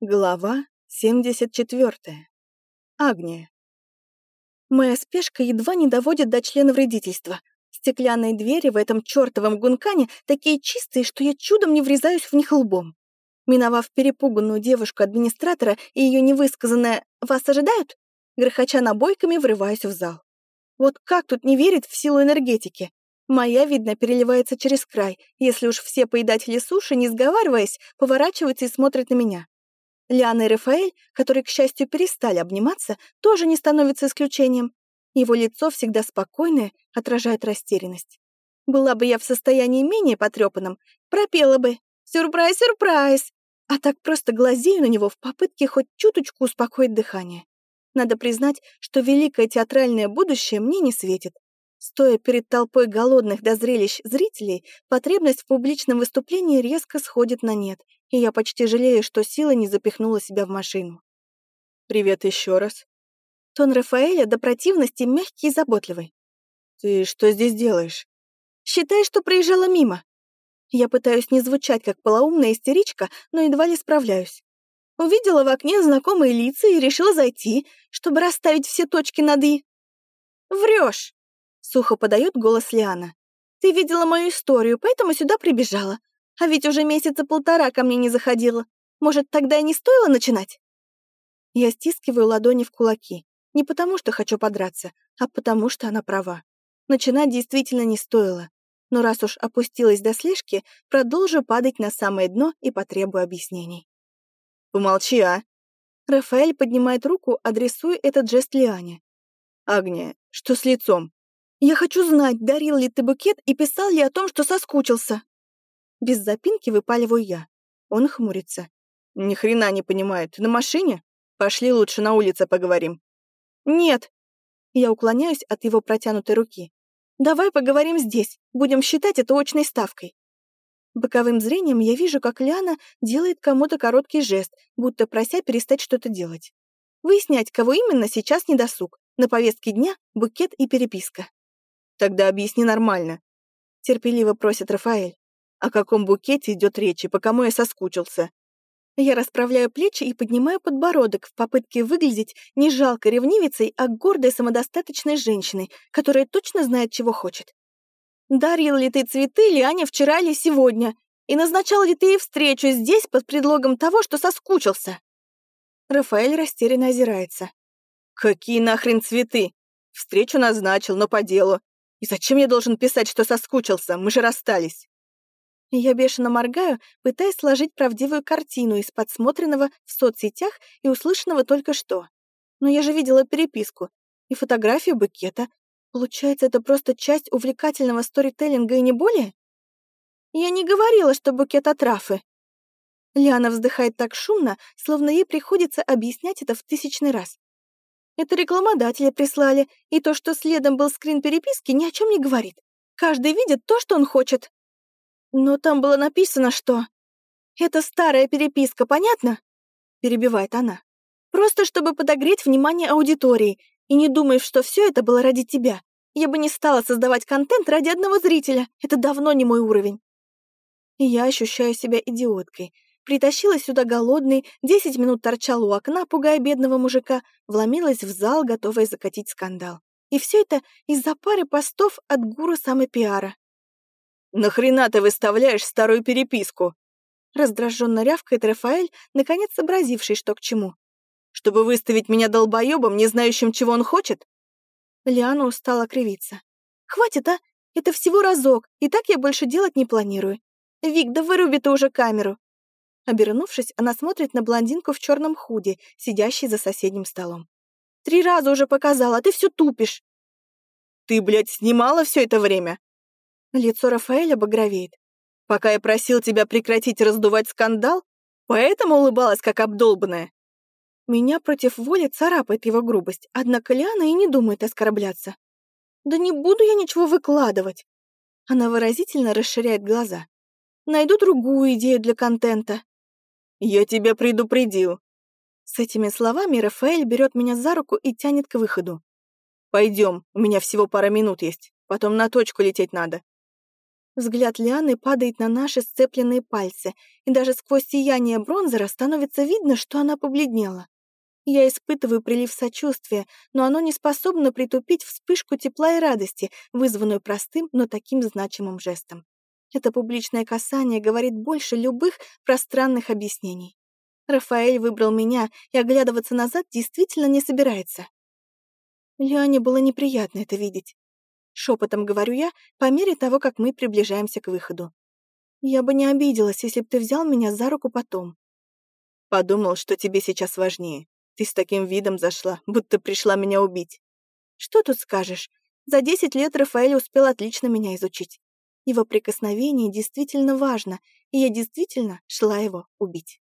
Глава 74. Агния. Моя спешка едва не доводит до члена вредительства. Стеклянные двери в этом чертовом гункане такие чистые, что я чудом не врезаюсь в них лбом. Миновав перепуганную девушку-администратора и ее невысказанное «Вас ожидают?», грохоча набойками, врываюсь в зал. Вот как тут не верить в силу энергетики? Моя, видно, переливается через край, если уж все поедатели суши, не сговариваясь, поворачиваются и смотрят на меня. Лиана и Рафаэль, которые, к счастью, перестали обниматься, тоже не становятся исключением. Его лицо всегда спокойное, отражает растерянность. Была бы я в состоянии менее потрепанном, пропела бы «Сюрприз, сюрприз!» А так просто глазею на него в попытке хоть чуточку успокоить дыхание. Надо признать, что великое театральное будущее мне не светит. Стоя перед толпой голодных до зрелищ зрителей, потребность в публичном выступлении резко сходит на нет, и я почти жалею, что сила не запихнула себя в машину. «Привет еще раз». Тон Рафаэля до противности мягкий и заботливый. «Ты что здесь делаешь?» «Считай, что проезжала мимо». Я пытаюсь не звучать как полоумная истеричка, но едва ли справляюсь. Увидела в окне знакомые лица и решила зайти, чтобы расставить все точки над «и». «Врешь!» — сухо подает голос Лиана. «Ты видела мою историю, поэтому сюда прибежала. А ведь уже месяца полтора ко мне не заходила. Может, тогда и не стоило начинать? Я стискиваю ладони в кулаки. Не потому, что хочу подраться, а потому, что она права. Начинать действительно не стоило. Но раз уж опустилась до слежки, продолжу падать на самое дно и потребую объяснений. «Помолчи, а!» Рафаэль поднимает руку, адресуя этот жест Лиане. «Агния, что с лицом?» «Я хочу знать, дарил ли ты букет и писал ли о том, что соскучился». Без запинки выпаливаю я. Он хмурится. Ни хрена не понимает. На машине? Пошли лучше на улице поговорим. Нет. Я уклоняюсь от его протянутой руки. Давай поговорим здесь. Будем считать это очной ставкой. Боковым зрением я вижу, как Ляна делает кому-то короткий жест, будто прося перестать что-то делать. Выяснять, кого именно, сейчас не досуг. На повестке дня букет и переписка. «Тогда объясни нормально», — терпеливо просит Рафаэль. О каком букете идет речь и по кому я соскучился? Я расправляю плечи и поднимаю подбородок в попытке выглядеть не жалко ревнивицей, а гордой самодостаточной женщиной, которая точно знает, чего хочет. Дарил ли ты цветы Лиане вчера или сегодня? И назначал ли ты ей встречу здесь под предлогом того, что соскучился?» Рафаэль растерянно озирается. «Какие нахрен цветы? Встречу назначил, но по делу. И зачем я должен писать, что соскучился? Мы же расстались». Я бешено моргаю, пытаясь сложить правдивую картину из подсмотренного в соцсетях и услышанного только что. Но я же видела переписку и фотографию букета. Получается, это просто часть увлекательного сторителлинга и не более? Я не говорила, что букет от Рафы. Лиана вздыхает так шумно, словно ей приходится объяснять это в тысячный раз. Это рекламодатели прислали, и то, что следом был скрин переписки, ни о чем не говорит. Каждый видит то, что он хочет. «Но там было написано, что...» «Это старая переписка, понятно?» Перебивает она. «Просто чтобы подогреть внимание аудитории, и не думаешь, что все это было ради тебя. Я бы не стала создавать контент ради одного зрителя. Это давно не мой уровень». И я ощущаю себя идиоткой. Притащила сюда голодный, десять минут торчала у окна, пугая бедного мужика, вломилась в зал, готовая закатить скандал. И все это из-за пары постов от гуру самопиара. «Нахрена ты выставляешь старую переписку?» Раздраженно рявкает Рафаэль, наконец сообразивший, что к чему. «Чтобы выставить меня долбоебом, не знающим, чего он хочет?» Лиана устала кривиться. «Хватит, а? Это всего разок, и так я больше делать не планирую. Вик, да выруби ты уже камеру!» Обернувшись, она смотрит на блондинку в черном худе, сидящей за соседним столом. «Три раза уже показала, а ты все тупишь!» «Ты, блядь, снимала все это время?» Лицо Рафаэля багровеет. «Пока я просил тебя прекратить раздувать скандал, поэтому улыбалась как обдолбанная». Меня против воли царапает его грубость, однако Лиана и не думает оскорбляться. «Да не буду я ничего выкладывать!» Она выразительно расширяет глаза. «Найду другую идею для контента». «Я тебя предупредил». С этими словами Рафаэль берет меня за руку и тянет к выходу. Пойдем, у меня всего пара минут есть, потом на точку лететь надо. Взгляд Лианы падает на наши сцепленные пальцы, и даже сквозь сияние бронзера становится видно, что она побледнела. Я испытываю прилив сочувствия, но оно не способно притупить вспышку тепла и радости, вызванную простым, но таким значимым жестом. Это публичное касание говорит больше любых пространных объяснений. Рафаэль выбрал меня, и оглядываться назад действительно не собирается. Лиане было неприятно это видеть. Шепотом говорю я, по мере того, как мы приближаемся к выходу. Я бы не обиделась, если бы ты взял меня за руку потом. Подумал, что тебе сейчас важнее. Ты с таким видом зашла, будто пришла меня убить. Что тут скажешь? За десять лет Рафаэль успел отлично меня изучить. Его прикосновение действительно важно, и я действительно шла его убить.